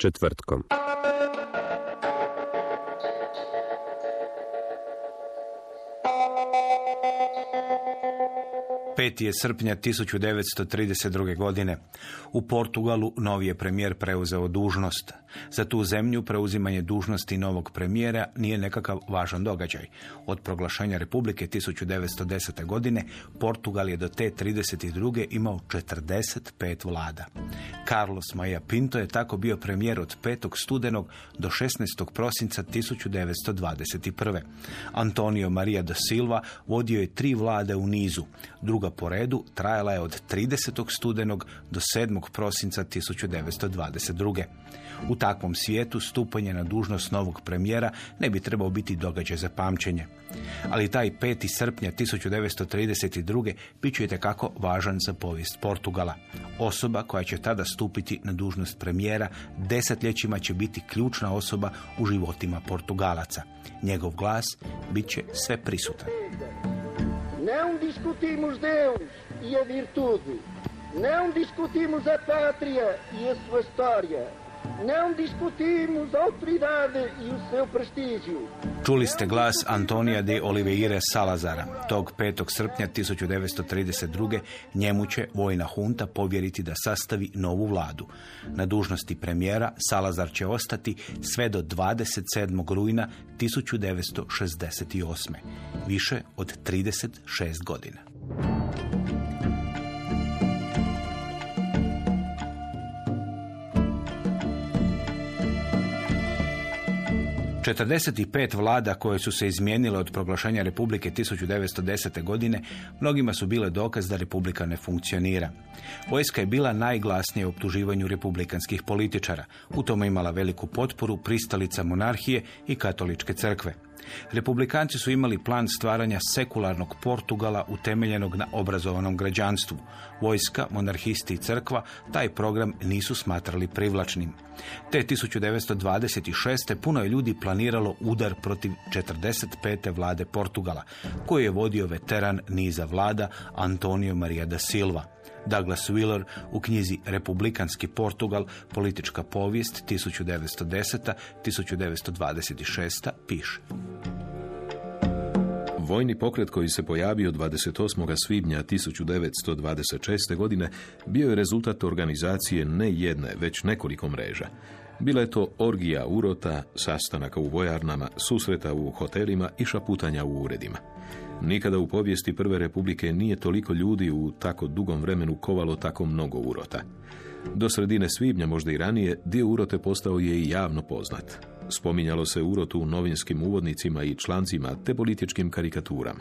Povijest četvrtkom. 5. je srpnja 1932. godine. U Portugalu novi je premijer preuzeo dužnost. Za tu zemlju preuzimanje dužnosti novog premijera nije nekakav važan događaj. Od proglašenja Republike 1910. godine Portugal je do te 32. imao 45 vlada. Carlos Maja Pinto je tako bio premijer od 5. studenog do 16. prosinca 1921. Antonio Maria da Silva vodio je tri vlade u nizu. Druga po redu trajala je od 30. studenog do 7. prosinca 1922. U takvom svijetu stupanje na dužnost novog premijera ne bi trebao biti događaj za pamćenje. Ali taj 5. srpnja 1932. bit će kako važan za povijest Portugala. Osoba koja će tada stupiti na dužnost premijera desetljećima će biti ključna osoba u životima Portugalaca. Njegov glas bit će sve prisutan. Não discutimos Deus e a virtude. Não discutimos a pátria e a sua história. Não discutimos a autoridade e o seu prestígio. Čuli ste glas Antonija de Oliveira Salazara. Tog 5. srpnja 1932. njemu će vojna hunta povjeriti da sastavi novu vladu. Na dužnosti premijera Salazar će ostati sve do 27. rujna 1968. Više od 36 godina. 45 vlada koje su se izmijenile od proglašenja Republike 1910. godine mnogima su bile dokaz da Republika ne funkcionira. Vojska je bila najglasnija u optuživanju republikanskih političara. U tome imala veliku potporu pristalica monarhije i katoličke crkve. Republikanci su imali plan stvaranja sekularnog Portugala utemeljenog na obrazovanom građanstvu. Vojska, monarhisti i crkva taj program nisu smatrali privlačnim. Te 1926. puno je ljudi planiralo udar protiv 45. vlade Portugala, koju je vodio veteran niza vlada Antonio Maria da Silva. Douglas Wheeler u knjizi Republikanski Portugal, politička povijest 1910-1926 piše. Vojni pokret koji se pojavio 28. svibnja 1926. godine bio je rezultat organizacije ne jedne, već nekoliko mreža. Bila je to orgija urota, sastanaka u vojarnama, susreta u hotelima i šaputanja u uredima. Nikada u povijesti Prve republike nije toliko ljudi u tako dugom vremenu kovalo tako mnogo urota. Do sredine svibnja, možda i ranije, dio urote postao je i javno poznat. Spominjalo se urotu u novinskim uvodnicima i člancima te političkim karikaturama.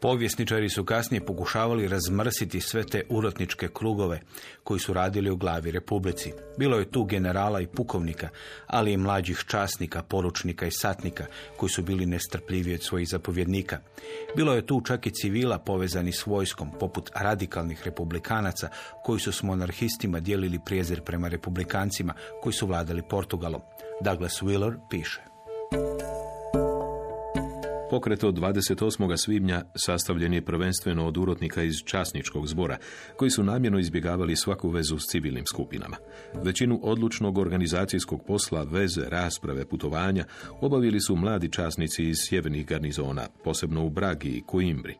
Povjesničari su kasnije pokušavali razmrsiti sve te urotničke krugove koji su radili u glavi Republici. Bilo je tu generala i pukovnika, ali i mlađih časnika, poručnika i satnika koji su bili nestrpljivi od svojih zapovjednika. Bilo je tu čak i civila povezani s vojskom, poput radikalnih republikanaca koji su s monarhistima dijelili prijezir prema republikancima koji su vladali Portugalom. Douglas Wheeler piše. Pokret od 28. svibnja sastavljen je prvenstveno od urotnika iz časničkog zbora, koji su namjerno izbjegavali svaku vezu s civilnim skupinama. Većinu odlučnog organizacijskog posla, veze, rasprave, putovanja obavili su mladi časnici iz sjevernih garnizona, posebno u Bragi i Coimbri.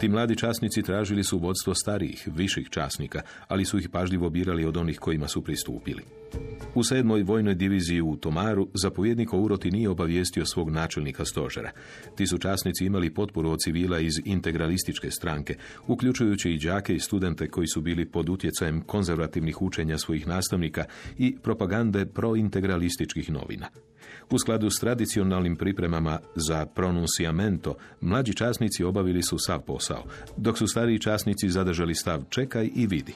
Ti mladi časnici tražili su vodstvo starijih, viših časnika, ali su ih pažljivo birali od onih kojima su pristupili. U sedmoj vojnoj diviziji u Tomaru zapovjednik o uroti nije obavijestio svog načelnika stožera. Ti su časnici imali potporu od civila iz integralističke stranke, uključujući i đake i studente koji su bili pod utjecajem konzervativnih učenja svojih nastavnika i propagande prointegralističkih novina. U skladu s tradicionalnim pripremama za pronunciamento, mlađi časnici obavili su sav posao, dok su stariji časnici zadržali stav čekaj i vidi.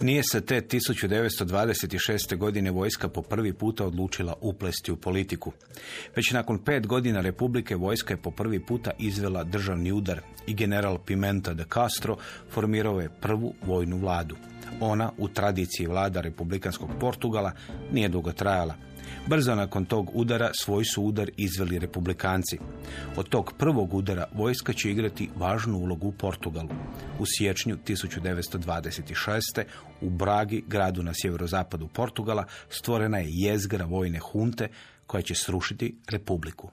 Nije se te 1926. godine vojska po prvi puta odlučila uplesti u politiku. Već nakon pet godina Republike vojska je po prvi puta izvela državni udar i general Pimenta de Castro formirao je prvu vojnu vladu. Ona, u tradiciji vlada republikanskog Portugala, nije dugo trajala. Brzo nakon tog udara svoj su udar izveli republikanci. Od tog prvog udara vojska će igrati važnu ulogu u Portugalu. U siječnju 1926. u Bragi, gradu na sjeverozapadu Portugala, stvorena je jezgra vojne hunte koja će srušiti republiku.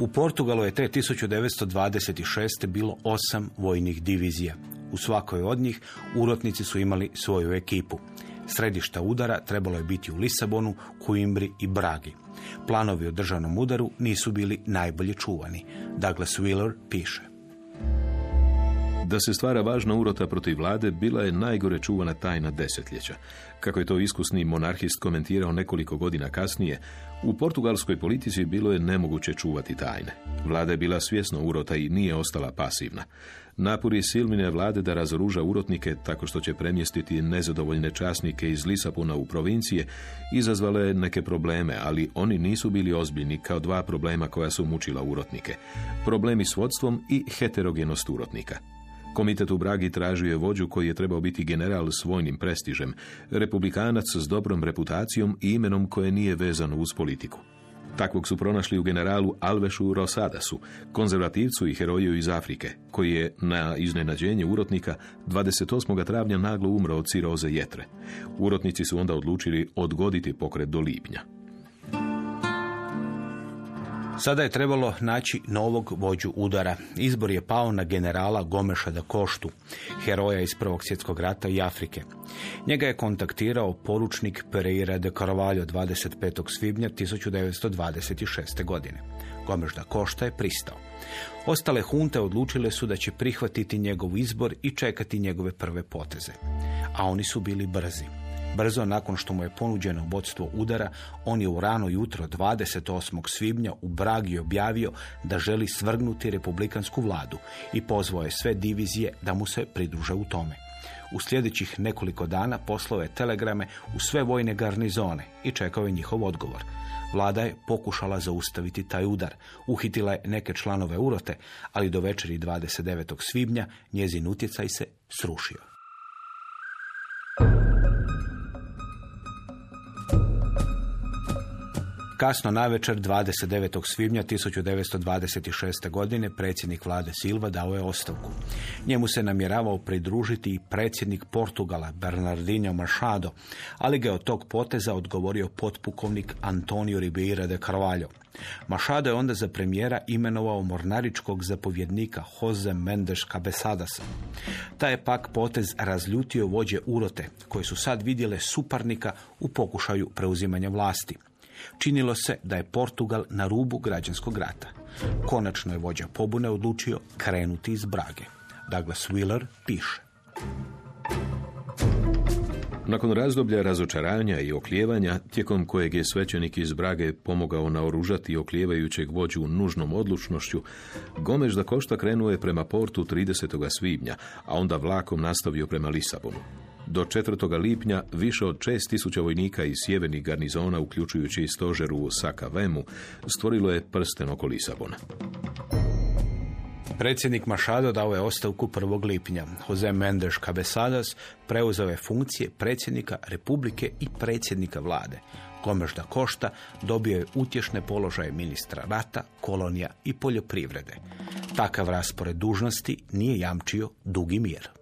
U Portugalu je te 1926. bilo osam vojnih divizija. U svakoj od njih urotnici su imali svoju ekipu. Središta udara trebalo je biti u Lisabonu, Coimbri i Bragi. Planovi o državnom udaru nisu bili najbolje čuvani. Douglas Wheeler piše. Da se stvara važna urota protiv vlade bila je najgore čuvana tajna desetljeća. Kako je to iskusni monarhist komentirao nekoliko godina kasnije, u portugalskoj politici bilo je nemoguće čuvati tajne. Vlada je bila svjesna urota i nije ostala pasivna. Napori Silmine vlade da razoruža urotnike tako što će premjestiti nezadovoljne časnike iz Lisapuna u provincije izazvale neke probleme, ali oni nisu bili ozbiljni kao dva problema koja su mučila urotnike. Problemi s vodstvom i heterogenost urotnika. Komitet u Bragi tražio je vođu koji je trebao biti general s vojnim prestižem, republikanac s dobrom reputacijom i imenom koje nije vezano uz politiku. Takvog su pronašli u generalu Alvešu Rosadasu, konzervativcu i heroju iz Afrike, koji je na iznenađenje urotnika 28. travnja naglo umro od ciroze jetre. Urotnici su onda odlučili odgoditi pokret do lipnja. Sada je trebalo naći novog vođu udara. Izbor je pao na generala Gomeša da Koštu, heroja iz Prvog svjetskog rata i Afrike. Njega je kontaktirao poručnik Pereira de Carvalho 25. svibnja 1926. godine. Gomeš da Košta je pristao. Ostale hunte odlučile su da će prihvatiti njegov izbor i čekati njegove prve poteze. A oni su bili brzi. Brzo nakon što mu je ponuđeno vodstvo udara, on je u rano jutro 28. svibnja u Bragi objavio da želi svrgnuti republikansku vladu i pozvao je sve divizije da mu se pridruže u tome. U sljedećih nekoliko dana poslao je telegrame u sve vojne garnizone i čekao je njihov odgovor. Vlada je pokušala zaustaviti taj udar. Uhitila je neke članove urote, ali do večeri 29. svibnja njezin utjecaj se srušio. Kasno navečer 29. svibnja 1926. godine predsjednik vlade Silva dao je ostavku. Njemu se namjeravao pridružiti i predsjednik Portugala Bernardinho Machado, ali ga je od tog poteza odgovorio potpukovnik Antonio Ribeira de Carvalho. Machado je onda za premijera imenovao mornaričkog zapovjednika Jose Mendes Cabesadasa. Taj je pak potez razljutio vođe urote, koje su sad vidjele suparnika u pokušaju preuzimanja vlasti. Činilo se da je Portugal na rubu građanskog rata. Konačno je vođa pobune odlučio krenuti iz Brage. Douglas Wheeler piše. Nakon razdoblja razočaranja i oklijevanja, tijekom kojeg je svećenik iz Brage pomogao naoružati oklijevajućeg vođu nužnom odlučnošću, Gomeš da Košta krenuo je prema portu 30. svibnja, a onda vlakom nastavio prema Lisabonu. Do 4. lipnja više od 6000 vojnika iz sjevernih garnizona, uključujući i stožeru u Sakavemu, stvorilo je prsten oko Lisabona. Predsjednik Mašado dao je ostavku 1. lipnja. Jose Mendes Cabesadas preuzeo je funkcije predsjednika Republike i predsjednika vlade. Gomes da Košta dobio je utješne položaje ministra rata, kolonija i poljoprivrede. Takav raspored dužnosti nije jamčio dugi mir.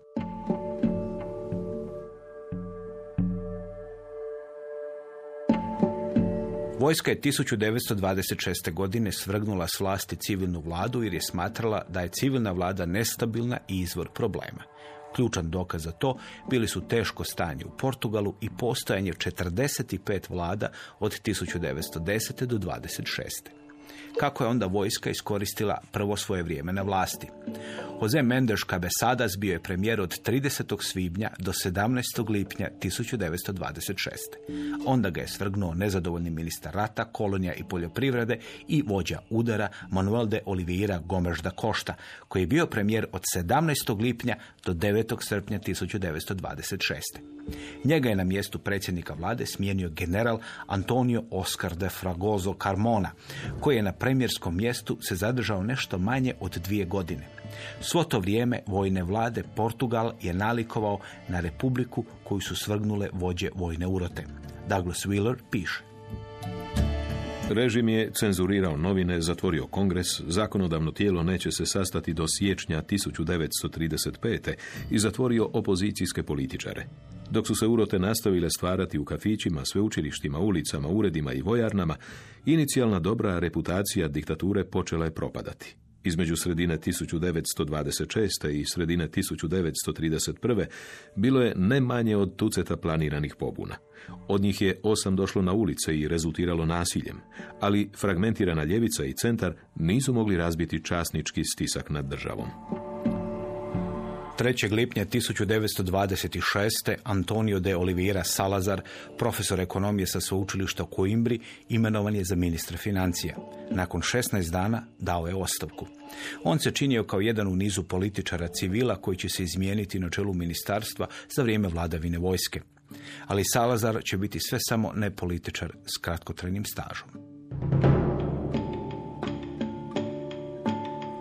Vojska je 1926. godine svrgnula s vlasti civilnu vladu jer je smatrala da je civilna vlada nestabilna i izvor problema. Ključan dokaz za to bili su teško stanje u Portugalu i postojanje 45 vlada od 1910. do 26 kako je onda vojska iskoristila prvo svoje vrijeme na vlasti. Jose Mendes Cabesadas bio je premijer od 30. svibnja do 17. lipnja 1926. Onda ga je svrgnuo nezadovoljni ministar rata, kolonija i poljoprivrede i vođa udara Manuel de Oliveira Gomes da Costa, koji je bio premijer od 17. lipnja do 9. srpnja 1926. Njega je na mjestu predsjednika vlade smijenio general Antonio Oscar de Fragoso Carmona, koji je na premijerskom mjestu se zadržao nešto manje od dvije godine. Svo to vrijeme vojne vlade Portugal je nalikovao na republiku koju su svrgnule vođe vojne urote. Douglas Wheeler piše. Režim je cenzurirao novine, zatvorio kongres, zakonodavno tijelo neće se sastati do siječnja 1935. i zatvorio opozicijske političare. Dok su se urote nastavile stvarati u kafićima, sveučilištima, ulicama, uredima i vojarnama, inicijalna dobra reputacija diktature počela je propadati. Između sredine 1926. i sredine 1931. bilo je ne manje od tuceta planiranih pobuna. Od njih je osam došlo na ulice i rezultiralo nasiljem, ali fragmentirana ljevica i centar nisu mogli razbiti časnički stisak nad državom. 3. lipnja 1926. Antonio de Oliveira Salazar, profesor ekonomije sa sveučilišta u Coimbri, imenovan je za ministra financija. Nakon 16 dana dao je ostavku. On se činio kao jedan u nizu političara civila koji će se izmijeniti na čelu ministarstva za vrijeme vladavine vojske. Ali Salazar će biti sve samo ne političar s kratkotrajnim stažom.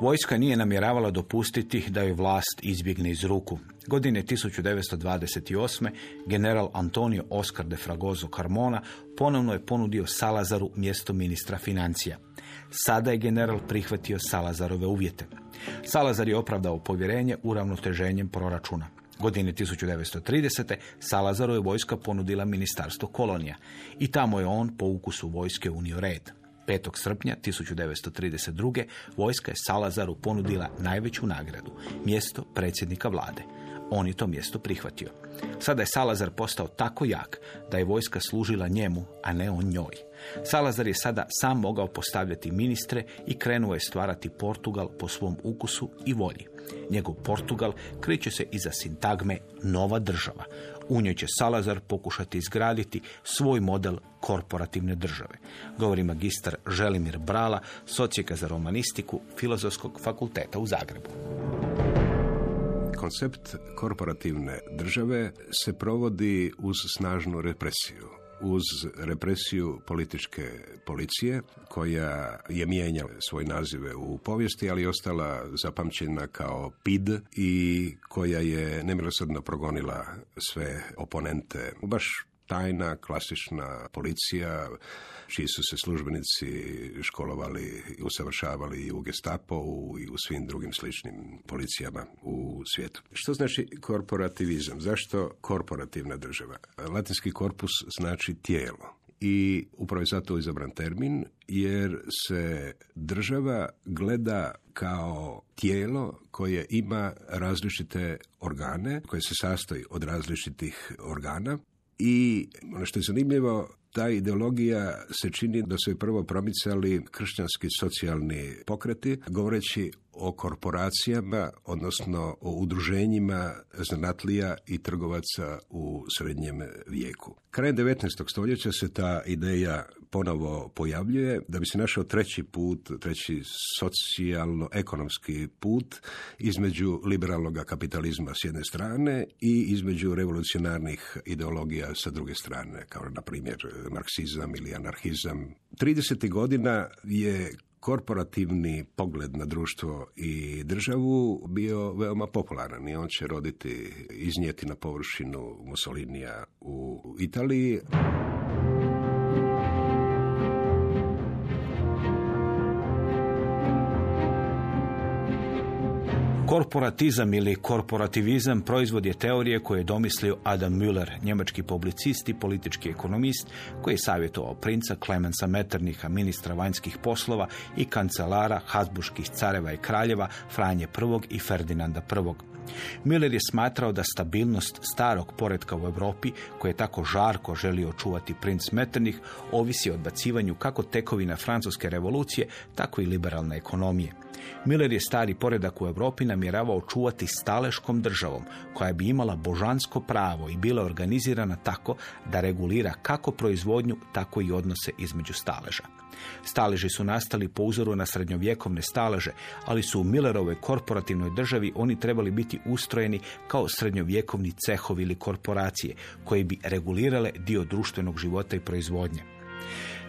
Vojska nije namjeravala dopustiti da joj vlast izbjegne iz ruku. Godine 1928. general Antonio Oscar de Fragoso Carmona ponovno je ponudio Salazaru mjesto ministra financija. Sada je general prihvatio Salazarove uvjete. Salazar je opravdao povjerenje uravnoteženjem proračuna. Godine 1930. Salazaru je vojska ponudila ministarstvo kolonija i tamo je on po ukusu vojske unio red. 5. srpnja 1932. vojska je Salazaru ponudila najveću nagradu, mjesto predsjednika vlade. On je to mjesto prihvatio. Sada je Salazar postao tako jak da je vojska služila njemu, a ne on njoj. Salazar je sada sam mogao postavljati ministre i krenuo je stvarati Portugal po svom ukusu i volji. Njegov Portugal kriče se iza sintagme nova država. U njoj će Salazar pokušati izgraditi svoj model korporativne države. Govori magistar Želimir Brala, socijeka za romanistiku Filozofskog fakulteta u Zagrebu. Koncept korporativne države se provodi uz snažnu represiju uz represiju političke policije koja je mijenjala svoje nazive u povijesti, ali je ostala zapamćena kao PID i koja je nemilosrdno progonila sve oponente. Baš tajna, klasična policija, čiji su se službenici školovali i usavršavali i u Gestapo i u svim drugim sličnim policijama u svijetu. Što znači korporativizam? Zašto korporativna država? Latinski korpus znači tijelo i upravo je zato izabran termin jer se država gleda kao tijelo koje ima različite organe, koje se sastoji od različitih organa i ono što je zanimljivo, ta ideologija se čini da su prvo promicali kršćanski socijalni pokreti, govoreći o korporacijama, odnosno o udruženjima zanatlija i trgovaca u srednjem vijeku. Krajem 19. stoljeća se ta ideja ponovo pojavljuje da bi se našao treći put, treći socijalno-ekonomski put između liberalnog kapitalizma s jedne strane i između revolucionarnih ideologija sa druge strane, kao na primjer marksizam ili anarhizam. 30. godina je korporativni pogled na društvo i državu bio veoma popularan i on će roditi, iznijeti na površinu Mussolinija u Italiji. Korporatizam ili korporativizam proizvod je teorije koje je domislio Adam Müller, njemački publicist i politički ekonomist koji je savjetovao princa Klemensa Metterniha, ministra vanjskih poslova i kancelara Habsburških careva i kraljeva Franje I i Ferdinanda I. Miller je smatrao da stabilnost starog poretka u Europi, koje je tako žarko želio očuvati princ Metternich, ovisi o odbacivanju kako tekovina francuske revolucije, tako i liberalne ekonomije. Miller je stari poredak u Europi namjeravao čuvati staleškom državom, koja bi imala božansko pravo i bila organizirana tako da regulira kako proizvodnju, tako i odnose između staleža. Staleži su nastali po uzoru na srednjovjekovne staleže, ali su u Millerovoj korporativnoj državi oni trebali biti ustrojeni kao srednjovjekovni cehovi ili korporacije, koje bi regulirale dio društvenog života i proizvodnje.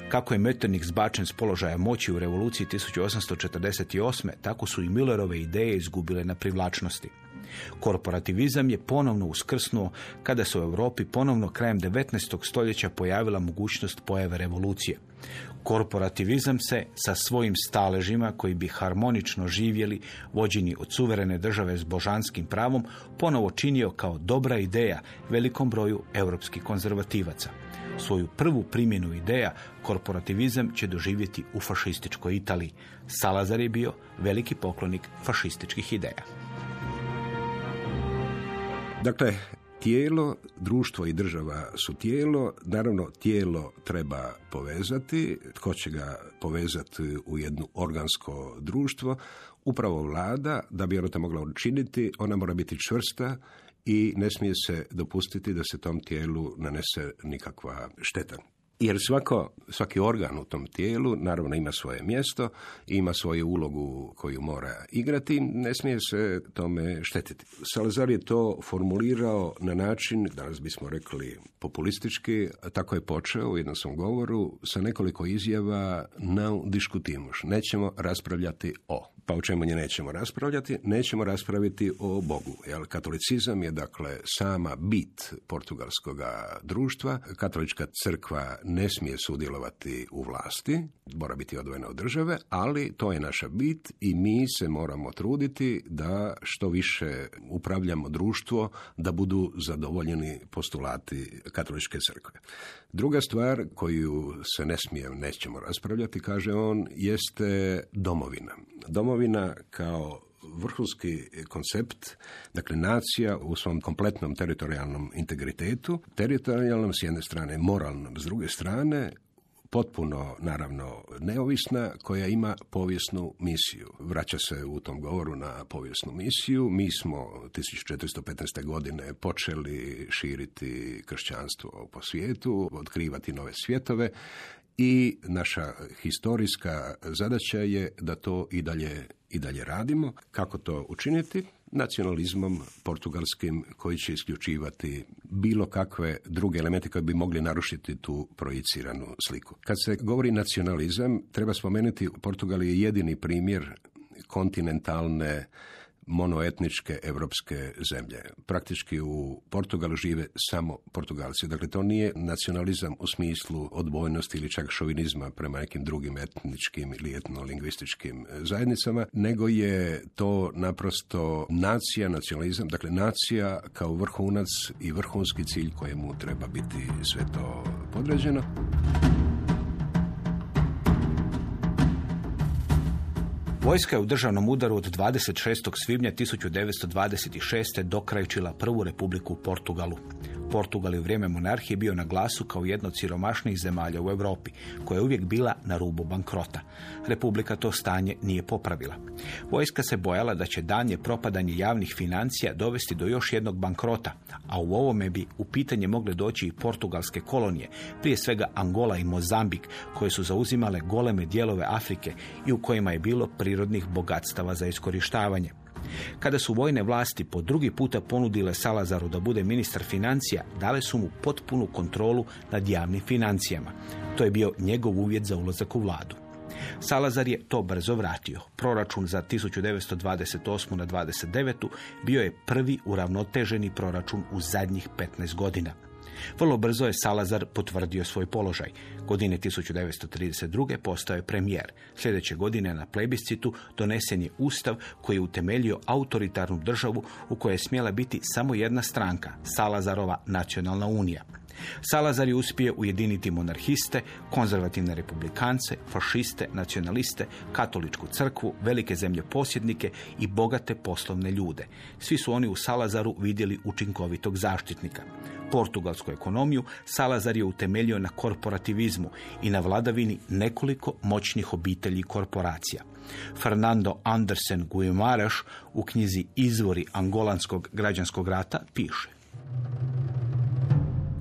Kako je Metternich zbačen s položaja moći u revoluciji 1848. tako su i Millerove ideje izgubile na privlačnosti. Korporativizam je ponovno uskrsnuo kada se u Europi ponovno krajem 19. stoljeća pojavila mogućnost pojave revolucije. Korporativizam se sa svojim staležima koji bi harmonično živjeli, vođeni od suverene države s božanskim pravom, ponovo činio kao dobra ideja velikom broju europskih konzervativaca. Svoju prvu primjenu ideja korporativizam će doživjeti u fašističkoj Italiji. Salazar je bio veliki poklonik fašističkih ideja. Dakle, tijelo, društvo i država su tijelo, naravno tijelo treba povezati, tko će ga povezati u jedno organsko društvo, upravo vlada, da bi ona to mogla učiniti, ona mora biti čvrsta i ne smije se dopustiti da se tom tijelu nanese nikakva šteta. Jer svako, svaki organ u tom tijelu naravno ima svoje mjesto, ima svoju ulogu koju mora igrati, ne smije se tome štetiti. Salazar je to formulirao na način, danas bismo rekli populistički, tako je počeo u jednom svom govoru sa nekoliko izjava na diskutimuš. Nećemo raspravljati o. Pa o čemu nje nećemo raspravljati? Nećemo raspraviti o Bogu. Jer katolicizam je dakle sama bit portugalskog društva. Katolička crkva ne smije sudjelovati u vlasti, mora biti odvojena od države, ali to je naša bit i mi se moramo truditi da što više upravljamo društvo, da budu zadovoljeni postulati katoličke crkve. Druga stvar koju se ne smije, nećemo raspravljati, kaže on, jeste domovina. Domovina kao vrhunski koncept, dakle nacija u svom kompletnom teritorijalnom integritetu, teritorijalnom s jedne strane, moralnom s druge strane, potpuno, naravno, neovisna, koja ima povijesnu misiju. Vraća se u tom govoru na povijesnu misiju. Mi smo 1415. godine počeli širiti kršćanstvo po svijetu, otkrivati nove svjetove i naša historijska zadaća je da to i dalje, i dalje radimo. Kako to učiniti? Nacionalizmom portugalskim koji će isključivati bilo kakve druge elemente koji bi mogli narušiti tu projiciranu sliku. Kad se govori nacionalizam, treba spomenuti Portugal je jedini primjer kontinentalne monoetničke evropske zemlje. Praktički u Portugalu žive samo Portugalci. Dakle, to nije nacionalizam u smislu odbojnosti ili čak šovinizma prema nekim drugim etničkim ili etnolingvističkim zajednicama, nego je to naprosto nacija, nacionalizam, dakle nacija kao vrhunac i vrhunski cilj kojemu treba biti sve to podređeno. Vojska je u državnom udaru od 26. svibnja 1926. dokrajčila prvu republiku u Portugalu. Portugal je u vrijeme monarhije bio na glasu kao jedno od siromašnijih zemalja u Europi, koja je uvijek bila na rubu bankrota. Republika to stanje nije popravila. Vojska se bojala da će danje propadanje javnih financija dovesti do još jednog bankrota, a u ovome bi u pitanje mogle doći i portugalske kolonije, prije svega Angola i Mozambik, koje su zauzimale goleme dijelove Afrike i u kojima je bilo prirodnih bogatstava za iskorištavanje. Kada su vojne vlasti po drugi puta ponudile Salazaru da bude ministar financija, dale su mu potpunu kontrolu nad javnim financijama. To je bio njegov uvjet za ulazak u vladu. Salazar je to brzo vratio. Proračun za 1928. na 29. bio je prvi uravnoteženi proračun u zadnjih 15 godina. Vrlo brzo je Salazar potvrdio svoj položaj. Godine 1932. postao je premijer. Sljedeće godine na plebiscitu donesen je ustav koji je utemeljio autoritarnu državu u kojoj je smjela biti samo jedna stranka, Salazarova nacionalna unija. Salazar je uspio ujediniti monarhiste, konzervativne republikance, fašiste, nacionaliste, katoličku crkvu, velike zemlje posjednike i bogate poslovne ljude. Svi su oni u Salazaru vidjeli učinkovitog zaštitnika. Portugalsku ekonomiju Salazar je utemeljio na korporativizmu i na vladavini nekoliko moćnih obitelji korporacija. Fernando Andersen Guimaraš u knjizi Izvori angolanskog građanskog rata piše.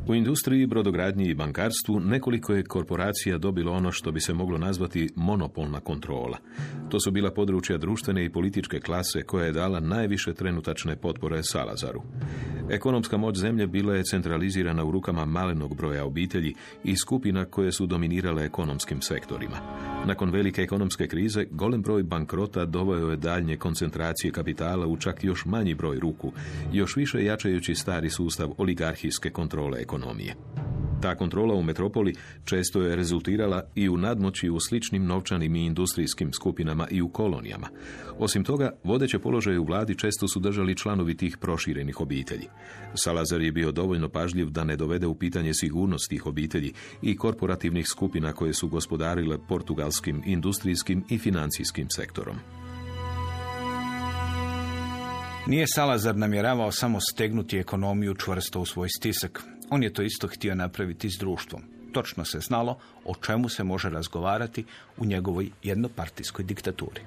U industriji, brodogradnji i bankarstvu nekoliko je korporacija dobilo ono što bi se moglo nazvati monopolna kontrola. To su bila područja društvene i političke klase koja je dala najviše trenutačne potpore Salazaru. Ekonomska moć zemlje bila je centralizirana u rukama malenog broja obitelji i skupina koje su dominirale ekonomskim sektorima. Nakon velike ekonomske krize, golem broj bankrota doveo je daljnje koncentracije kapitala u čak još manji broj ruku, još više jačajući stari sustav oligarhijske kontrole ekonomije. Ta kontrola u metropoli često je rezultirala i u nadmoći u sličnim novčanim i industrijskim skupinama i u kolonijama. Osim toga, vodeće položaje u vladi često su držali članovi tih proširenih obitelji. Salazar je bio dovoljno pažljiv da ne dovede u pitanje sigurnost tih obitelji i korporativnih skupina koje su gospodarile portugalskim, industrijskim i financijskim sektorom. Nije Salazar namjeravao samo stegnuti ekonomiju čvrsto u svoj stisak. On je to isto htio napraviti s društvom. Točno se znalo o čemu se može razgovarati u njegovoj jednopartijskoj diktaturi.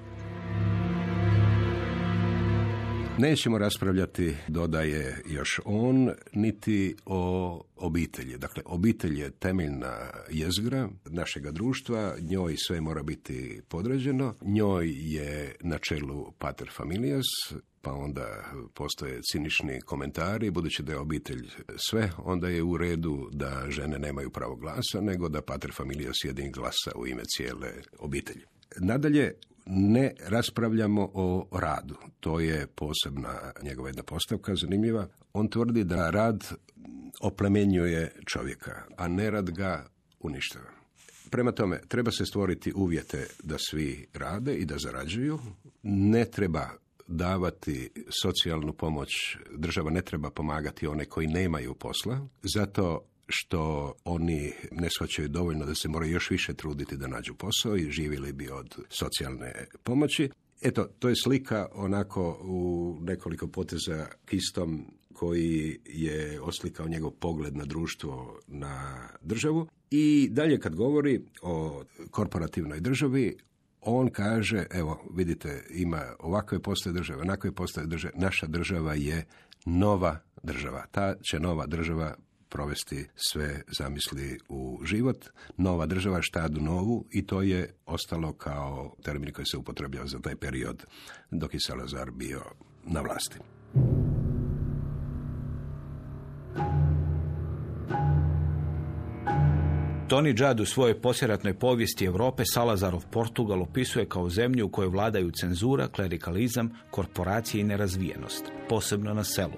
Nećemo raspravljati, dodaje još on, niti o obitelji. Dakle, obitelj je temeljna jezgra našega društva, njoj sve mora biti podređeno, njoj je na čelu pater familias, pa onda postoje cinični komentari, budući da je obitelj sve, onda je u redu da žene nemaju pravo glasa, nego da pater familias jedin glasa u ime cijele obitelji. Nadalje, ne raspravljamo o radu. To je posebna njegova jedna postavka, zanimljiva. On tvrdi da rad oplemenjuje čovjeka, a nerad ga uništava. Prema tome, treba se stvoriti uvjete da svi rade i da zarađuju. Ne treba davati socijalnu pomoć, država ne treba pomagati one koji nemaju posla, zato što oni ne shvaćaju dovoljno da se moraju još više truditi da nađu posao i živjeli bi od socijalne pomoći. Eto, to je slika onako u nekoliko poteza kistom koji je oslikao njegov pogled na društvo, na državu. I dalje kad govori o korporativnoj državi, on kaže, evo, vidite, ima ovakve postoje države, onakve postoje države, naša država je nova država. Ta će nova država provesti sve zamisli u život. Nova država štadu novu i to je ostalo kao termin koji se upotrebljava za taj period dok je Salazar bio na vlasti. you Toni Judd u svojoj posjeratnoj povijesti Europe Salazarov Portugal opisuje kao zemlju u kojoj vladaju cenzura, klerikalizam, korporacije i nerazvijenost, posebno na selu.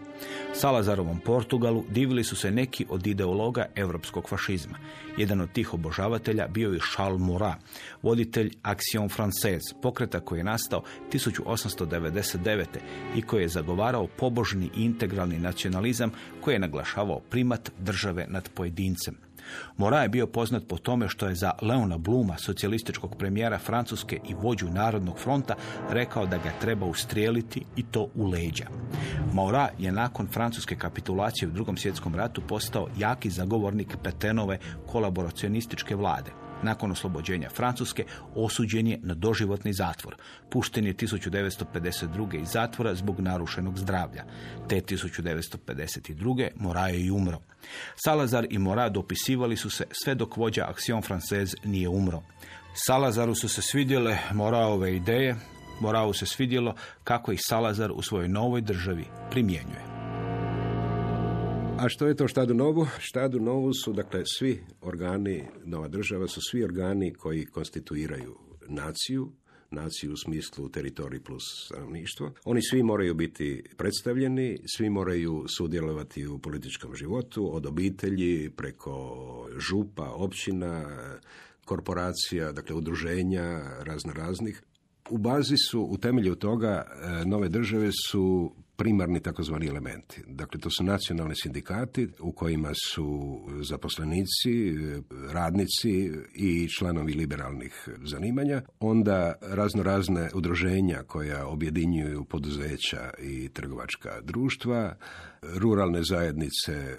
Salazarovom Portugalu divili su se neki od ideologa europskog fašizma. Jedan od tih obožavatelja bio je Charles Murat, voditelj Action Française, pokreta koji je nastao 1899. i koji je zagovarao pobožni integralni nacionalizam koji je naglašavao primat države nad pojedincem. Mora je bio poznat po tome što je za Leona Bluma, socijalističkog premijera Francuske i vođu Narodnog fronta, rekao da ga treba ustrijeliti i to u leđa. Maura je nakon francuske kapitulacije u drugom svjetskom ratu postao jaki zagovornik Petenove kolaboracionističke vlade. Nakon oslobođenja Francuske osuđen je na doživotni zatvor. Pušten je 1952. iz zatvora zbog narušenog zdravlja. Te 1952. Mora je i umro. Salazar i Mora dopisivali su se sve dok vođa Action Française nije umro. Salazaru su se svidjele Moraove ideje, Morau se svidjelo kako ih Salazar u svojoj novoj državi primjenjuje. A što je to štadu novu? Štadu novu su, dakle, svi organi, nova država su svi organi koji konstituiraju naciju, naciju u smislu teritorij plus stanovništvo. Oni svi moraju biti predstavljeni, svi moraju sudjelovati u političkom životu, od obitelji preko župa, općina, korporacija, dakle udruženja razno raznih. U bazi su, u temelju toga, e, nove države su primarni takozvani elementi. Dakle, to su nacionalni sindikati u kojima su zaposlenici, radnici i članovi liberalnih zanimanja. Onda razno razne udruženja koja objedinjuju poduzeća i trgovačka društva, ruralne zajednice e,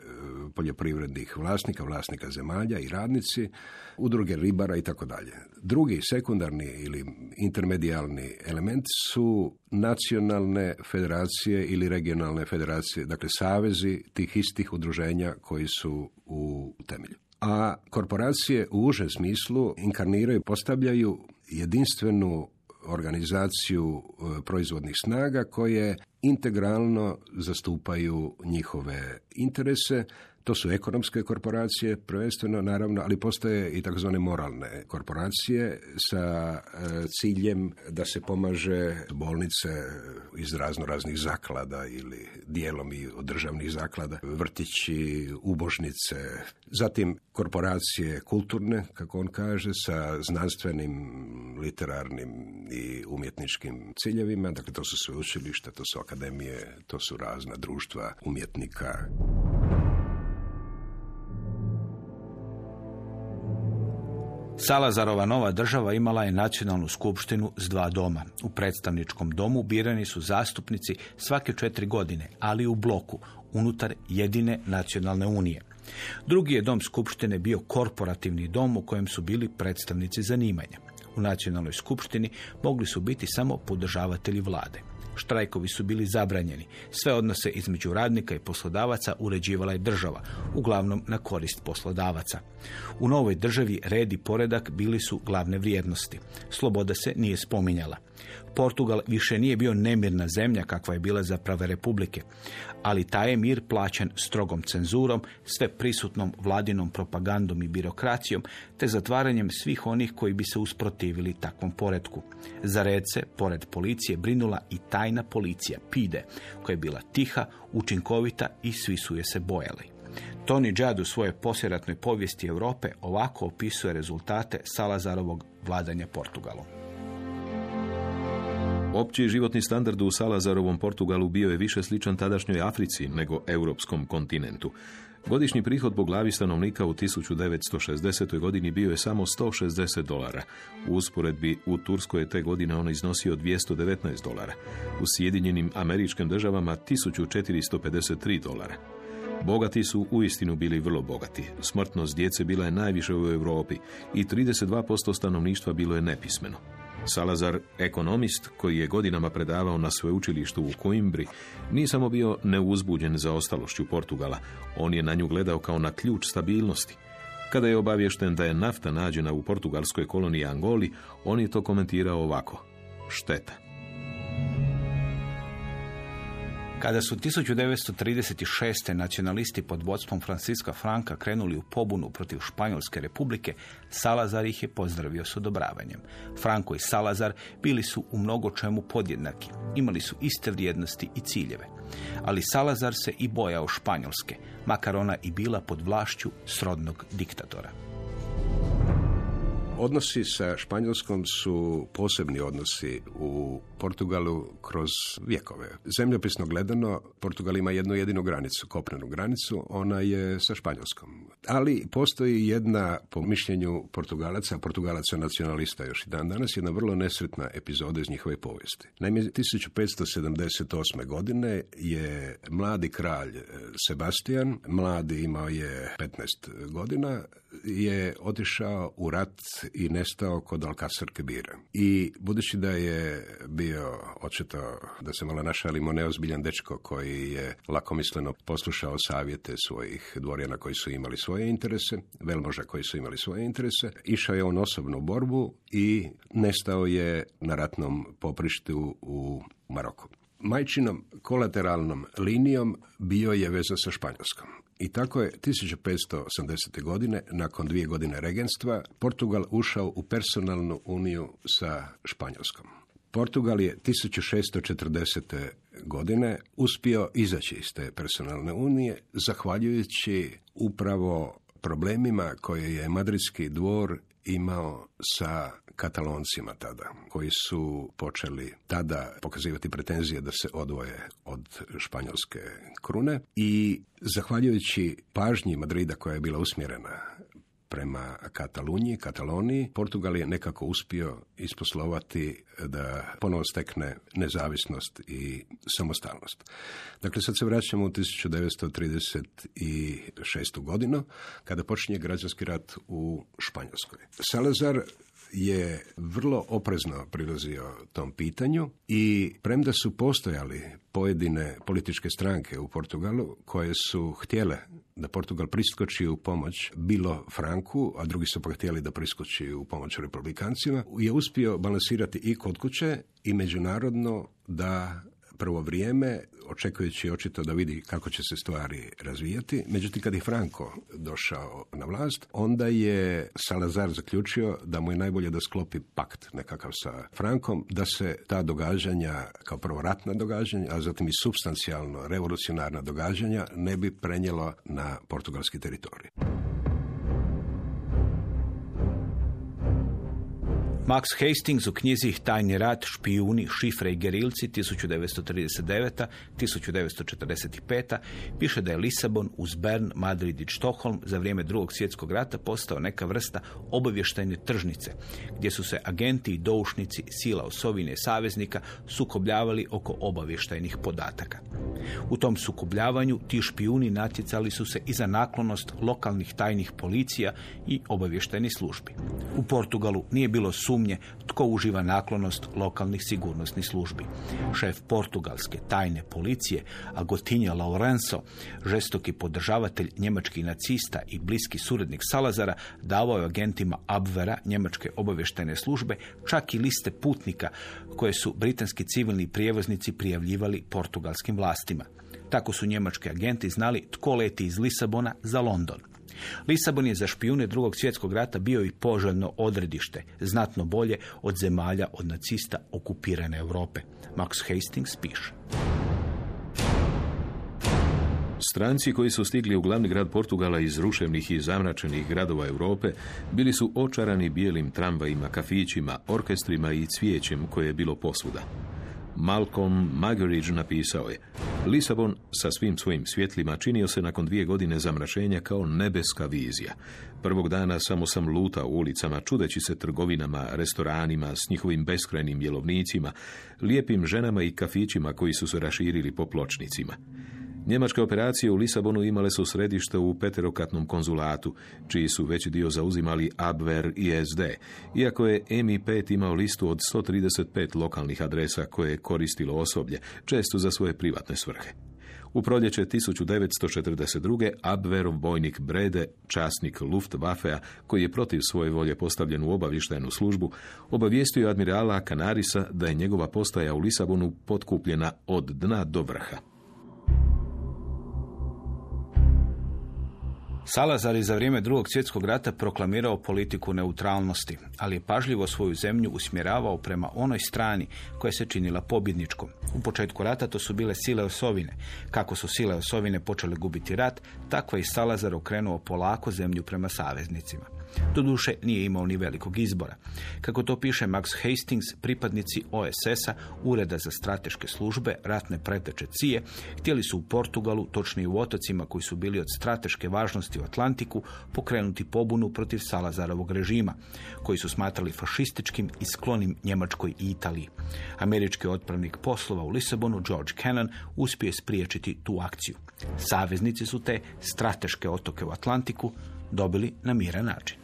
poljoprivrednih vlasnika, vlasnika zemalja i radnici, udruge ribara i tako dalje. Drugi sekundarni ili intermedijalni element su nacionalne federacije ili regionalne federacije, dakle savezi tih istih udruženja koji su u temelju. A korporacije u užem smislu inkarniraju, postavljaju jedinstvenu organizaciju e, proizvodnih snaga koje integralno zastupaju njihove interese. To su ekonomske korporacije, prvenstveno naravno, ali postoje i takozvane moralne korporacije sa e, ciljem da se pomaže bolnice iz razno raznih zaklada ili dijelom i od državnih zaklada, vrtići, ubožnice, zatim korporacije kulturne, kako on kaže, sa znanstvenim, literarnim i umjetničkim ciljevima, dakle to su sveučilišta, to su akademije, to su razna društva umjetnika. Salazarova nova država imala je nacionalnu skupštinu s dva doma. U predstavničkom domu birani su zastupnici svake četiri godine, ali u bloku, unutar jedine nacionalne unije. Drugi je dom skupštine bio korporativni dom u kojem su bili predstavnici zanimanja. U nacionalnoj skupštini mogli su biti samo podržavatelji vlade. Štrajkovi su bili zabranjeni. Sve odnose između radnika i poslodavaca uređivala je država, uglavnom na korist poslodavaca. U novoj državi red i poredak bili su glavne vrijednosti. Sloboda se nije spominjala. Portugal više nije bio nemirna zemlja kakva je bila za prave republike, ali taj je mir plaćen strogom cenzurom, sve prisutnom vladinom propagandom i birokracijom, te zatvaranjem svih onih koji bi se usprotivili takvom poredku. Za red se, pored policije, brinula i tajna policija, PIDE, koja je bila tiha, učinkovita i svi su je se bojali. Tony Judd u svojoj posjeratnoj povijesti Europe ovako opisuje rezultate Salazarovog vladanja Portugalom. Opći životni standard u Salazarovom Portugalu bio je više sličan tadašnjoj Africi nego europskom kontinentu. Godišnji prihod po glavi stanovnika u 1960. godini bio je samo 160 dolara. U usporedbi u Turskoj je te godine on iznosio 219 dolara. U Sjedinjenim američkim državama 1453 dolara. Bogati su uistinu bili vrlo bogati. Smrtnost djece bila je najviše u Europi i 32% stanovništva bilo je nepismeno. Salazar, ekonomist koji je godinama predavao na sveučilištu u Coimbri, nije samo bio neuzbuđen za ostalošću Portugala, on je na nju gledao kao na ključ stabilnosti. Kada je obavješten da je nafta nađena u portugalskoj koloniji Angoli, on je to komentirao ovako. Šteta. Kada su 1936. nacionalisti pod vodstvom Franciska Franka krenuli u pobunu protiv Španjolske republike, Salazar ih je pozdravio s odobravanjem. Franko i Salazar bili su u mnogo čemu podjednaki, imali su iste vrijednosti i ciljeve. Ali Salazar se i bojao Španjolske, makar ona i bila pod vlašću srodnog diktatora. Odnosi sa Španjolskom su posebni odnosi u Portugalu kroz vjekove. Zemljopisno gledano, Portugal ima jednu jedinu granicu, kopnenu granicu, ona je sa Španjolskom. Ali postoji jedna, po mišljenju Portugalaca, Portugalaca nacionalista još i dan danas, jedna vrlo nesretna epizoda iz njihove povijesti. Naime, 1578. godine je mladi kralj Sebastian, mladi imao je 15 godina, je otišao u rat i nestao kod Alcázar Kebira. I budući da je bio očito, da se malo našalimo, neozbiljan dečko koji je lakomisleno poslušao savjete svojih dvorjana koji su imali svoje interese, velmoža koji su imali svoje interese, išao je on osobnu borbu i nestao je na ratnom poprištu u Maroku. Majčinom kolateralnom linijom bio je veza sa Španjolskom. I tako je 1580. godine, nakon dvije godine regenstva, Portugal ušao u personalnu uniju sa Španjolskom. Portugal je 1640. godine uspio izaći iz te personalne unije zahvaljujući upravo problemima koje je madridski dvor imao sa kataloncima tada, koji su počeli tada pokazivati pretenzije da se odvoje od španjolske krune. I zahvaljujući pažnji Madrida koja je bila usmjerena prema Kataluniji, Kataloniji, Portugal je nekako uspio isposlovati da ponovo stekne nezavisnost i samostalnost. Dakle, sad se vraćamo u 1936. godinu, kada počinje građanski rat u Španjolskoj. Salazar je vrlo oprezno prilazio tom pitanju i premda su postojali pojedine političke stranke u Portugalu koje su htjele da Portugal priskoči u pomoć bilo Franku, a drugi su pa htjeli da priskoči u pomoć republikancima, je uspio balansirati i kod kuće i međunarodno da prvo vrijeme, očekujući očito da vidi kako će se stvari razvijati. Međutim, kad je Franko došao na vlast, onda je Salazar zaključio da mu je najbolje da sklopi pakt nekakav sa Frankom, da se ta događanja, kao prvo ratna događanja, a zatim i substancijalno revolucionarna događanja, ne bi prenijelo na portugalski teritorij. Max Hastings u knjizi Tajni rat, špijuni, šifre i gerilci 1939. 1945. piše da je Lisabon uz Bern, Madrid i Stockholm za vrijeme drugog svjetskog rata postao neka vrsta obavještajne tržnice, gdje su se agenti i doušnici sila osovine i saveznika sukobljavali oko obavještajnih podataka. U tom sukobljavanju ti špijuni natjecali su se i za naklonost lokalnih tajnih policija i obavještajnih službi. U Portugalu nije bilo sumnje tko uživa naklonost lokalnih sigurnosnih službi. Šef portugalske tajne policije, Agotinja Laurenso, žestoki podržavatelj njemačkih nacista i bliski suradnik Salazara, davao je agentima Abvera, njemačke obavještajne službe, čak i liste putnika koje su britanski civilni prijevoznici prijavljivali portugalskim vlastima. Tako su njemački agenti znali tko leti iz Lisabona za London. Lisabon je za špijune drugog svjetskog rata bio i poželjno odredište, znatno bolje od zemalja od nacista okupirane Europe. Max Hastings piše. Stranci koji su stigli u glavni grad Portugala iz ruševnih i zamračenih gradova Europe bili su očarani bijelim tramvajima, kafićima, orkestrima i cvijećem koje je bilo posvuda. Malcolm Muggeridge napisao je Lisabon sa svim svojim svjetlima činio se nakon dvije godine zamrašenja kao nebeska vizija. Prvog dana samo sam luta u ulicama, čudeći se trgovinama, restoranima, s njihovim beskrajnim jelovnicima, lijepim ženama i kafićima koji su se raširili po pločnicima. Njemačke operacije u Lisabonu imale su središte u peterokatnom konzulatu, čiji su veći dio zauzimali Abwehr i SD, iako je MI5 imao listu od 135 lokalnih adresa koje je koristilo osoblje, često za svoje privatne svrhe. U proljeće 1942. Abverov bojnik Brede, časnik Luftwaffea, koji je protiv svoje volje postavljen u obavještajnu službu, obavijestio admirala Kanarisa da je njegova postaja u Lisabonu potkupljena od dna do vrha. Salazar je za vrijeme drugog svjetskog rata proklamirao politiku neutralnosti, ali je pažljivo svoju zemlju usmjeravao prema onoj strani koja se činila pobjedničkom. U početku rata to su bile sile osovine. Kako su sile osovine počele gubiti rat, tako je i Salazar okrenuo polako zemlju prema saveznicima. Doduše nije imao ni velikog izbora. Kako to piše Max Hastings, pripadnici OSS-a, Ureda za strateške službe, ratne preteče CIE, htjeli su u Portugalu, točnije u otocima koji su bili od strateške važnosti u Atlantiku, pokrenuti pobunu protiv Salazarovog režima, koji su smatrali fašističkim i sklonim Njemačkoj i Italiji. Američki otpravnik poslova u Lisabonu, George Kennan, uspio je spriječiti tu akciju. Saveznici su te strateške otoke u Atlantiku dobili na miran način.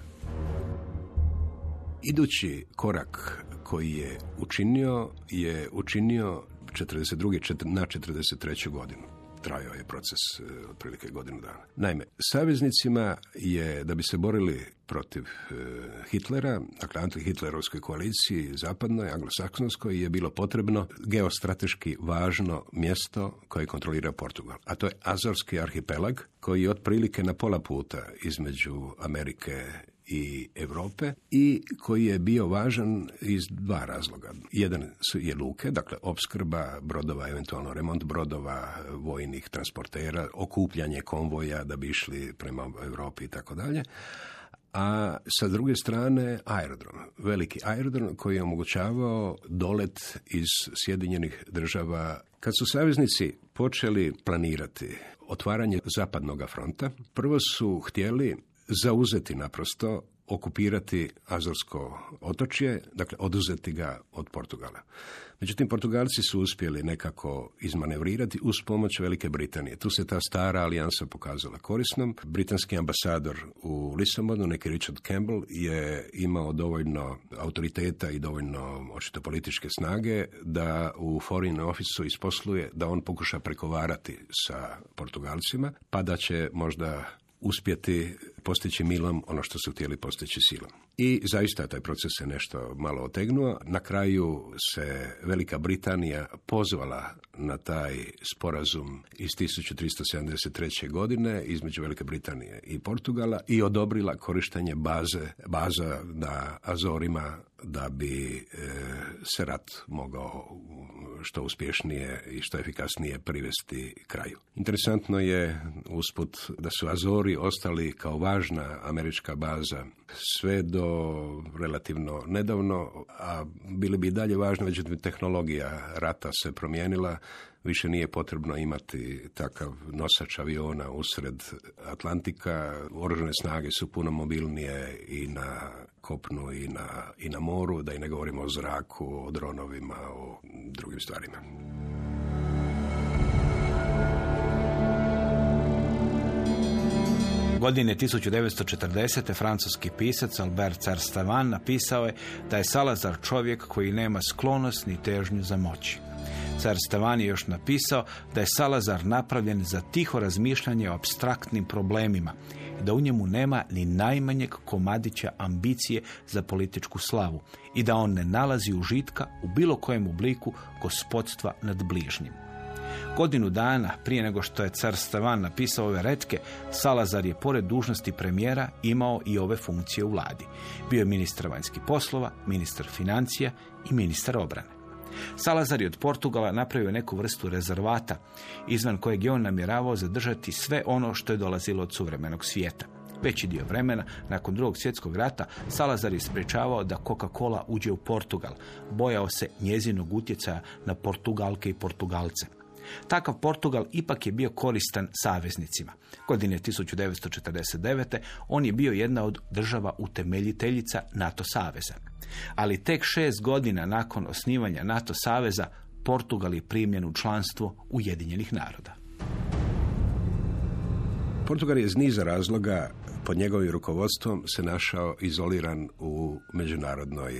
Idući korak koji je učinio je učinio 42. na 43. godinu. trajao je proces e, otprilike godinu dana. Naime, saveznicima je, da bi se borili protiv e, Hitlera, dakle antihitlerovskoj koaliciji zapadnoj, anglosaksonskoj, je bilo potrebno geostrateški važno mjesto koje kontrolira Portugal. A to je Azorski arhipelag, koji je otprilike na pola puta između Amerike i Europe i koji je bio važan iz dva razloga. Jedan su je luke, dakle opskrba brodova, eventualno remont brodova, vojnih transportera, okupljanje konvoja da bi išli prema Europi i tako dalje a sa druge strane aerodrom, veliki aerodrom koji je omogućavao dolet iz Sjedinjenih država. Kad su saveznici počeli planirati otvaranje zapadnog fronta, prvo su htjeli zauzeti naprosto okupirati Azorsko otočje, dakle oduzeti ga od Portugala. Međutim, Portugalci su uspjeli nekako izmanevrirati uz pomoć Velike Britanije. Tu se ta stara alijansa pokazala korisnom. Britanski ambasador u Lisabonu, neki Richard Campbell, je imao dovoljno autoriteta i dovoljno očito političke snage da u Foreign Officeu isposluje da on pokuša prekovarati sa Portugalcima, pa da će možda uspjeti postići milom ono što su htjeli postići silom. I zaista taj proces se nešto malo otegnuo. Na kraju se Velika Britanija pozvala na taj sporazum iz 1373. godine između Velike Britanije i Portugala i odobrila korištenje baze, baza na Azorima da bi e, se rat mogao što uspješnije i što efikasnije privesti kraju. Interesantno je usput da su Azori ostali kao važna američka baza sve do relativno nedavno, a bili bi i dalje važno, međutim tehnologija rata se promijenila, više nije potrebno imati takav nosač aviona usred Atlantika, oružane snage su puno mobilnije i na kopnu i na, i na moru, da i ne govorimo o zraku, o dronovima, o drugim stvarima. Godine 1940. francuski pisac Albert Carstavan napisao je da je Salazar čovjek koji nema sklonost ni težnju za moći. Car Stevan je još napisao da je Salazar napravljen za tiho razmišljanje o abstraktnim problemima i da u njemu nema ni najmanjeg komadića ambicije za političku slavu i da on ne nalazi užitka u bilo kojem obliku gospodstva nad bližnjim. Godinu dana prije nego što je car Stevan napisao ove retke, Salazar je pored dužnosti premijera imao i ove funkcije u vladi. Bio je ministar vanjskih poslova, ministar financija i ministar obrane. Salazar je od Portugala napravio neku vrstu rezervata, izvan kojeg je on namjeravao zadržati sve ono što je dolazilo od suvremenog svijeta. Veći dio vremena, nakon drugog svjetskog rata, Salazar je sprečavao da Coca-Cola uđe u Portugal. Bojao se njezinog utjecaja na Portugalke i Portugalce. Takav Portugal ipak je bio koristan saveznicima. Godine 1949. on je bio jedna od država utemeljiteljica NATO saveza. Ali tek šest godina nakon osnivanja NATO saveza Portugal je primljen u članstvo Ujedinjenih naroda. Portugal je iz niza razloga pod njegovim rukovodstvom se našao izoliran u međunarodnoj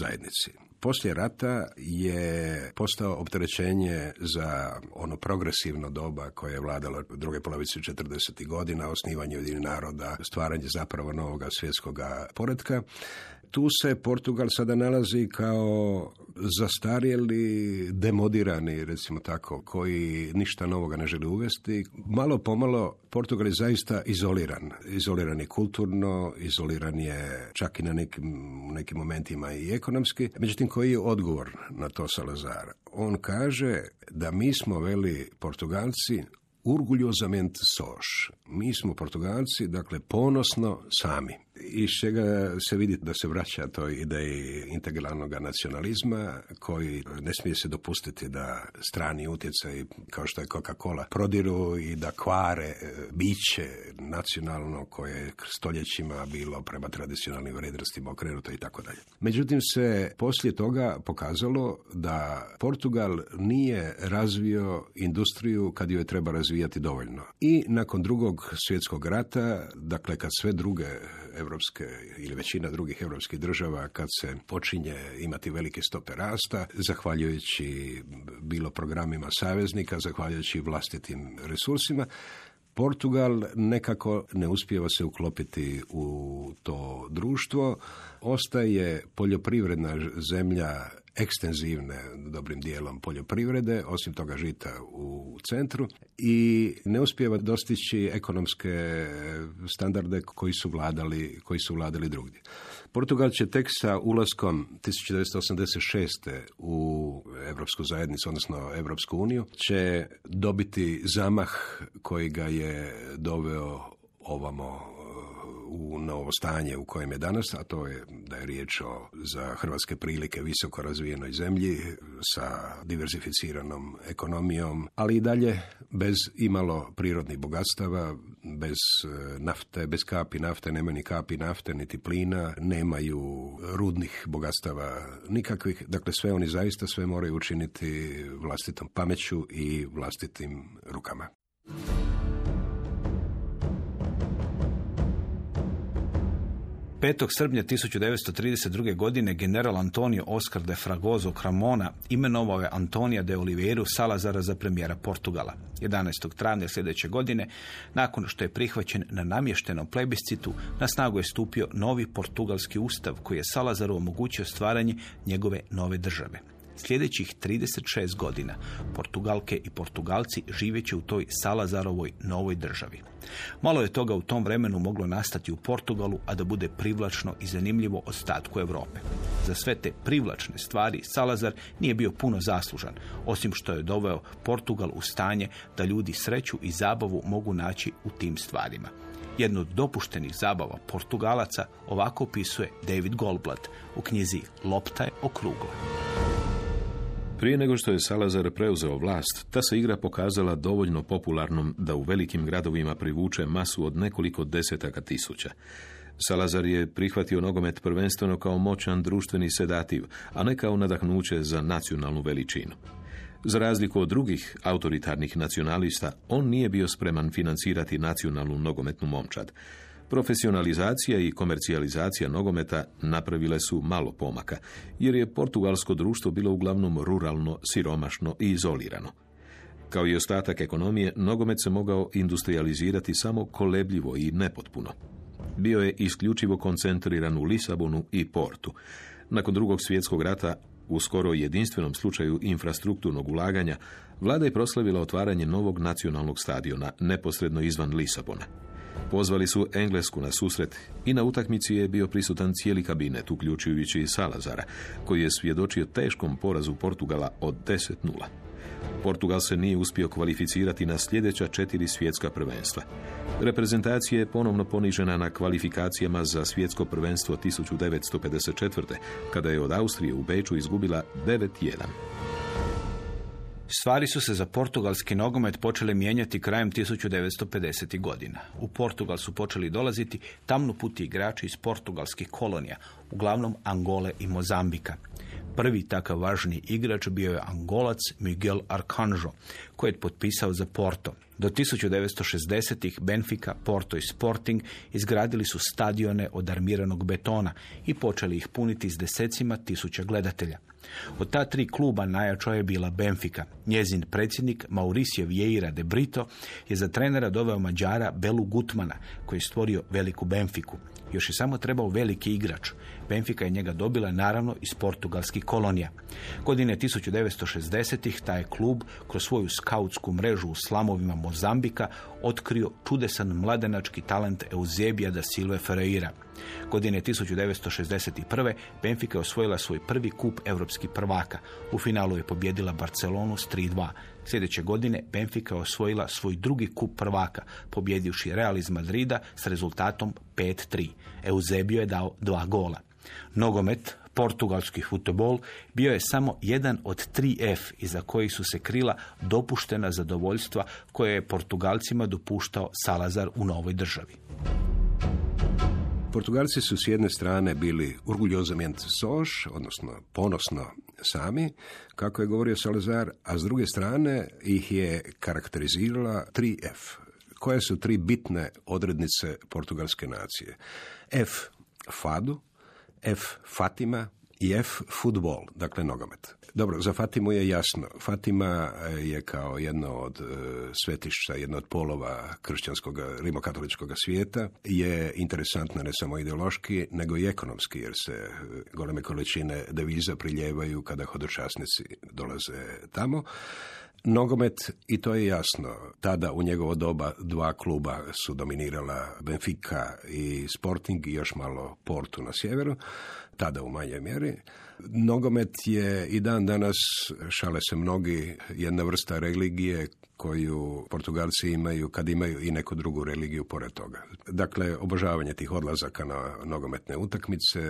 zajednici poslije rata je postao opterećenje za ono progresivno doba koje je vladalo druge polovice 40. godina, osnivanje Ujedinih naroda, stvaranje zapravo novoga svjetskog poredka tu se Portugal sada nalazi kao zastarjeli, demodirani, recimo tako, koji ništa novoga ne želi uvesti. Malo pomalo Portugal je zaista izoliran. Izoliran je kulturno, izoliran je čak i na nekim, nekim momentima i ekonomski. Međutim, koji je odgovor na to Salazar? On kaže da mi smo veli Portugalci urguljozament soš. Mi smo Portugalci, dakle, ponosno sami iz čega se vidi da se vraća toj ideji integralnog nacionalizma koji ne smije se dopustiti da strani utjecaj kao što je Coca-Cola prodiru i da kvare e, biće nacionalno koje je stoljećima bilo prema tradicionalnim vrijednostima okrenuto i tako dalje. Međutim se poslije toga pokazalo da Portugal nije razvio industriju kad joj treba razvijati dovoljno. I nakon drugog svjetskog rata, dakle kad sve druge evropske ili većina drugih europskih država kad se počinje imati velike stope rasta, zahvaljujući bilo programima saveznika, zahvaljujući vlastitim resursima, Portugal nekako ne uspijeva se uklopiti u to društvo, ostaje poljoprivredna zemlja ekstenzivne dobrim dijelom poljoprivrede, osim toga žita u centru i ne uspijeva dostići ekonomske standarde koji su vladali, koji su vladali drugdje. Portugal će tek sa ulaskom 1986. u Europsku zajednicu, odnosno Europsku uniju, će dobiti zamah koji ga je doveo ovamo u novo stanje u kojem je danas, a to je da je riječ o za hrvatske prilike visoko razvijenoj zemlji sa diversificiranom ekonomijom, ali i dalje bez imalo prirodnih bogatstava, bez e, nafte, bez kapi nafte, nema ni kapi nafte, niti plina, nemaju rudnih bogatstava nikakvih. Dakle, sve oni zaista sve moraju učiniti vlastitom pameću i vlastitim rukama. 5. srpnja 1932. godine general Antonio Oscar de Fragoso Cramona imenovao je Antonija de Oliveira Salazara za premijera Portugala. 11. travnja sljedeće godine, nakon što je prihvaćen na namještenom plebiscitu, na snagu je stupio novi portugalski ustav koji je Salazaru omogućio stvaranje njegove nove države. Sljedećih 36 godina Portugalke i Portugalci živeće u toj Salazarovoj novoj državi. Malo je toga u tom vremenu moglo nastati u Portugalu, a da bude privlačno i zanimljivo ostatku Europe. Za sve te privlačne stvari Salazar nije bio puno zaslužan, osim što je doveo Portugal u stanje da ljudi sreću i zabavu mogu naći u tim stvarima. Jednu od dopuštenih zabava Portugalaca ovako opisuje David Goldblatt u knjizi Lopta je okrugla. Prije nego što je Salazar preuzeo vlast, ta se igra pokazala dovoljno popularnom da u velikim gradovima privuče masu od nekoliko desetaka tisuća. Salazar je prihvatio nogomet prvenstveno kao moćan društveni sedativ, a ne kao nadahnuće za nacionalnu veličinu. Za razliku od drugih autoritarnih nacionalista, on nije bio spreman financirati nacionalnu nogometnu momčad. Profesionalizacija i komercijalizacija nogometa napravile su malo pomaka, jer je portugalsko društvo bilo uglavnom ruralno, siromašno i izolirano. Kao i ostatak ekonomije, nogomet se mogao industrializirati samo kolebljivo i nepotpuno. Bio je isključivo koncentriran u Lisabonu i Portu. Nakon drugog svjetskog rata, u skoro jedinstvenom slučaju infrastrukturnog ulaganja, vlada je proslavila otvaranje novog nacionalnog stadiona neposredno izvan Lisabona. Pozvali su Englesku na susret i na utakmici je bio prisutan cijeli kabinet, uključujući i Salazara, koji je svjedočio teškom porazu Portugala od 10-0. Portugal se nije uspio kvalificirati na sljedeća četiri svjetska prvenstva. Reprezentacija je ponovno ponižena na kvalifikacijama za svjetsko prvenstvo 1954. kada je od Austrije u Beču izgubila 9-1. Stvari su se za portugalski nogomet počele mijenjati krajem 1950. godina. U Portugal su počeli dolaziti tamno puti igrači iz portugalskih kolonija, uglavnom Angole i Mozambika. Prvi takav važni igrač bio je Angolac Miguel Arcanjo, koji je potpisao za Porto. Do 1960-ih Benfica, Porto i Sporting izgradili su stadione od armiranog betona i počeli ih puniti s desecima tisuća gledatelja. Od ta tri kluba najjača je bila Benfica. Njezin predsjednik Mauricio Vieira de Brito je za trenera doveo Mađara Belu Gutmana koji je stvorio veliku Benfiku. Još je samo trebao veliki igrač. Benfica je njega dobila naravno iz portugalskih kolonija. Godine 1960-ih taj klub kroz svoju skautsku mrežu u slamovima Mozambika otkrio čudesan mladenački talent Eusebija da Silve Ferreira. Godine 1961. Benfica je osvojila svoj prvi kup europskih prvaka. U finalu je pobjedila Barcelonu s 3-2. Sljedeće godine Benfica je osvojila svoj drugi kup prvaka, pobjedivši Real iz Madrida s rezultatom 5-3. Eusebio je dao dva gola. Nogomet, portugalski futbol, bio je samo jedan od tri F iza kojih su se krila dopuštena zadovoljstva koje je Portugalcima dopuštao Salazar u novoj državi. Portugalci su s jedne strane bili urguljozamente soš, odnosno ponosno sami, kako je govorio Salazar, a s druge strane ih je karakterizirala 3F koje su tri bitne odrednice portugalske nacije. F. Fado, F. Fatima i F. Futbol, dakle nogomet. Dobro, za Fatimu je jasno. Fatima eh, je kao jedno od e, svetišća, jedno od polova kršćanskog rimokatoličkog svijeta, je interesantna ne samo ideološki, nego i ekonomski, jer se eh, goleme količine deviza priljevaju kada hodočasnici dolaze tamo. Nogomet, i to je jasno, tada u njegovo doba dva kluba su dominirala Benfica i Sporting i još malo Portu na sjeveru, tada u manjoj mjeri. Nogomet je i dan danas, šale se mnogi, jedna vrsta religije koju Portugalci imaju kad imaju i neku drugu religiju pored toga. Dakle, obožavanje tih odlazaka na nogometne utakmice,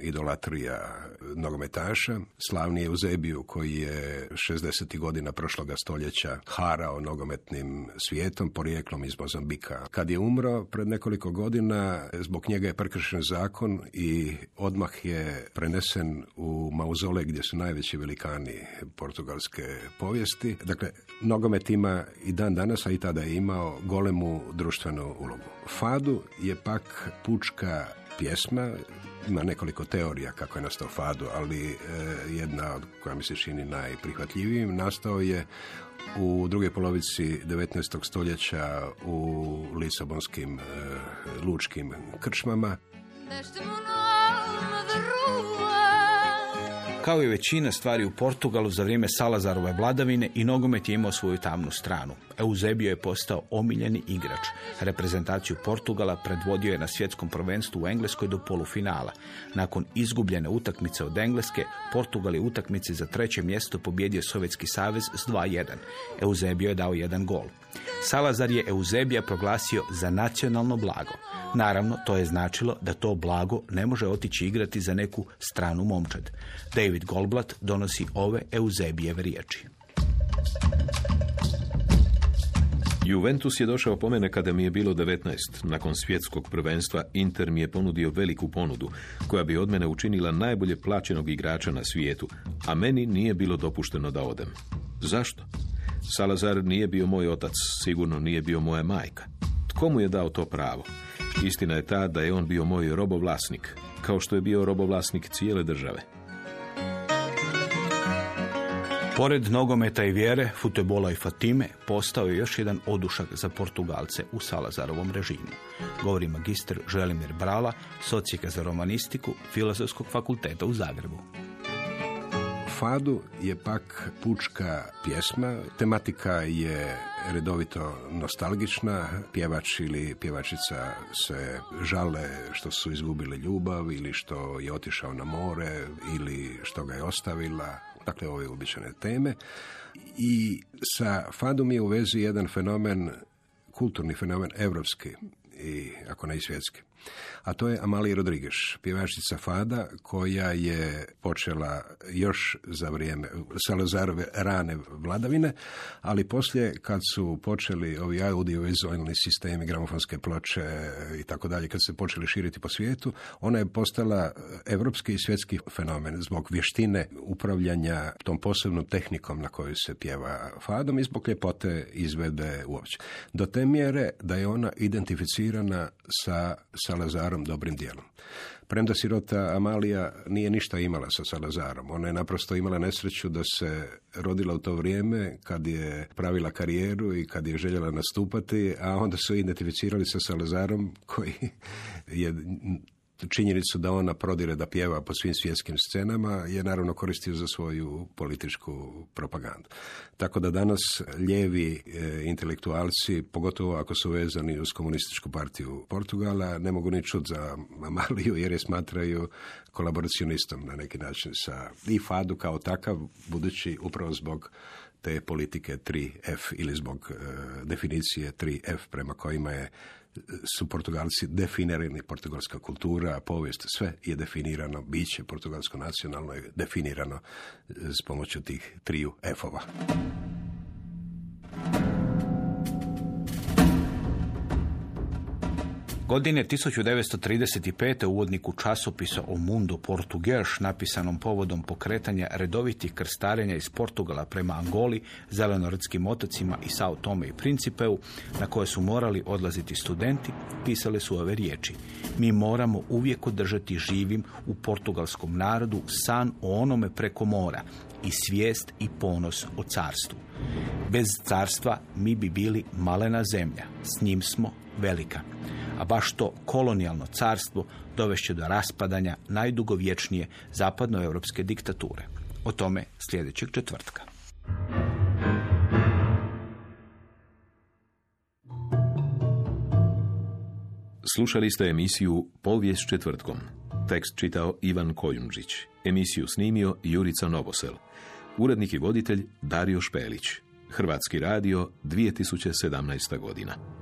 idolatrija nogometaša, slavni Eusebiju koji je 60. godina prošloga stoljeća harao nogometnim svijetom, porijeklom iz Mozambika. Kad je umro pred nekoliko godina, zbog njega je prekršen zakon i odmah je prenesen u mauzole gdje su najveći velikani portugalske povijesti. Dakle, nogomet ima i dan danas, a i tada je imao golemu društvenu ulogu. Fadu je pak pučka pjesma, ima nekoliko teorija kako je nastao Fadu, ali e, jedna od koja mi se čini najprihvatljivijim nastao je u drugoj polovici 19. stoljeća u lisabonskim e, lučkim krčmama. Kao i većina stvari u Portugalu za vrijeme Salazarove vladavine i nogomet je imao svoju tamnu stranu. Eusebio je postao omiljeni igrač. Reprezentaciju Portugala predvodio je na svjetskom prvenstvu u Engleskoj do polufinala. Nakon izgubljene utakmice od Engleske, Portugal je utakmici za treće mjesto pobjedio Sovjetski savez s 2-1. Eusebio je dao jedan gol. Salazar je Eusebija proglasio za nacionalno blago. Naravno, to je značilo da to blago ne može otići igrati za neku stranu momčad. David Goldblatt donosi ove Eusebijeve riječi. Juventus je došao po mene kada mi je bilo 19. Nakon svjetskog prvenstva Inter mi je ponudio veliku ponudu koja bi od mene učinila najbolje plaćenog igrača na svijetu, a meni nije bilo dopušteno da odem. Zašto? Salazar nije bio moj otac, sigurno nije bio moja majka. Tko mu je dao to pravo? Istina je ta da je on bio moj robovlasnik, kao što je bio robovlasnik cijele države. Pored nogometa i vjere, futebola i Fatime, postao je još jedan odušak za Portugalce u Salazarovom režimu. Govori magister Želimir Brala, socijeka za romanistiku Filozofskog fakulteta u Zagrebu. Fadu je pak pučka pjesma, tematika je redovito nostalgična, pjevač ili pjevačica se žale što su izgubili ljubav ili što je otišao na more ili što ga je ostavila, dakle ove uobičajene teme. I sa Fadom je u vezi jedan fenomen, kulturni fenomen, evropski i ako ne i svjetski a to je Amalia Rodriguez, pjevačica Fada koja je počela još za vrijeme Salazarove rane vladavine, ali poslije kad su počeli ovi audiovizualni sistemi, gramofonske ploče i tako dalje, kad se počeli širiti po svijetu, ona je postala evropski i svjetski fenomen zbog vještine upravljanja tom posebnom tehnikom na koju se pjeva Fadom i zbog ljepote izvede uopće. Do te mjere da je ona identificirana sa Salazarom dobrim dijelom. Premda sirota Amalija nije ništa imala sa Salazarom. Ona je naprosto imala nesreću da se rodila u to vrijeme kad je pravila karijeru i kad je željela nastupati, a onda su identificirali sa Salazarom koji je činjenicu da ona prodire da pjeva po svim svjetskim scenama je naravno koristio za svoju političku propagandu. Tako da danas lijevi e, intelektualci, pogotovo ako su vezani uz komunističku partiju Portugala, ne mogu ni čuti za Amaliju jer je smatraju kolaboracionistom na neki način sa i Fadu kao takav, budući upravo zbog te politike 3F ili zbog e, definicije 3F prema kojima je su Portugalci definirani, portugalska kultura, povijest, sve je definirano, biće portugalsko nacionalno je definirano e, s pomoću tih triju F-ova. Godine 1935. u uvodniku časopisa O Mundo Portugues, napisanom povodom pokretanja redovitih krstarenja iz Portugala prema Angoli, Zelenorskim otocima i Sao Tome i Principeu, na koje su morali odlaziti studenti, pisale su ove riječi. Mi moramo uvijek održati živim u portugalskom narodu san o onome preko mora i svijest i ponos o carstvu. Bez carstva mi bi bili malena zemlja, s njim smo velika a baš to kolonijalno carstvo dovešće do raspadanja najdugovječnije zapadnoevropske diktature. O tome sljedećeg četvrtka. Slušali ste emisiju Povijest četvrtkom. Tekst čitao Ivan Kojundžić. Emisiju snimio Jurica Novosel. Urednik i voditelj Dario Špelić. Hrvatski radio 2017. godina.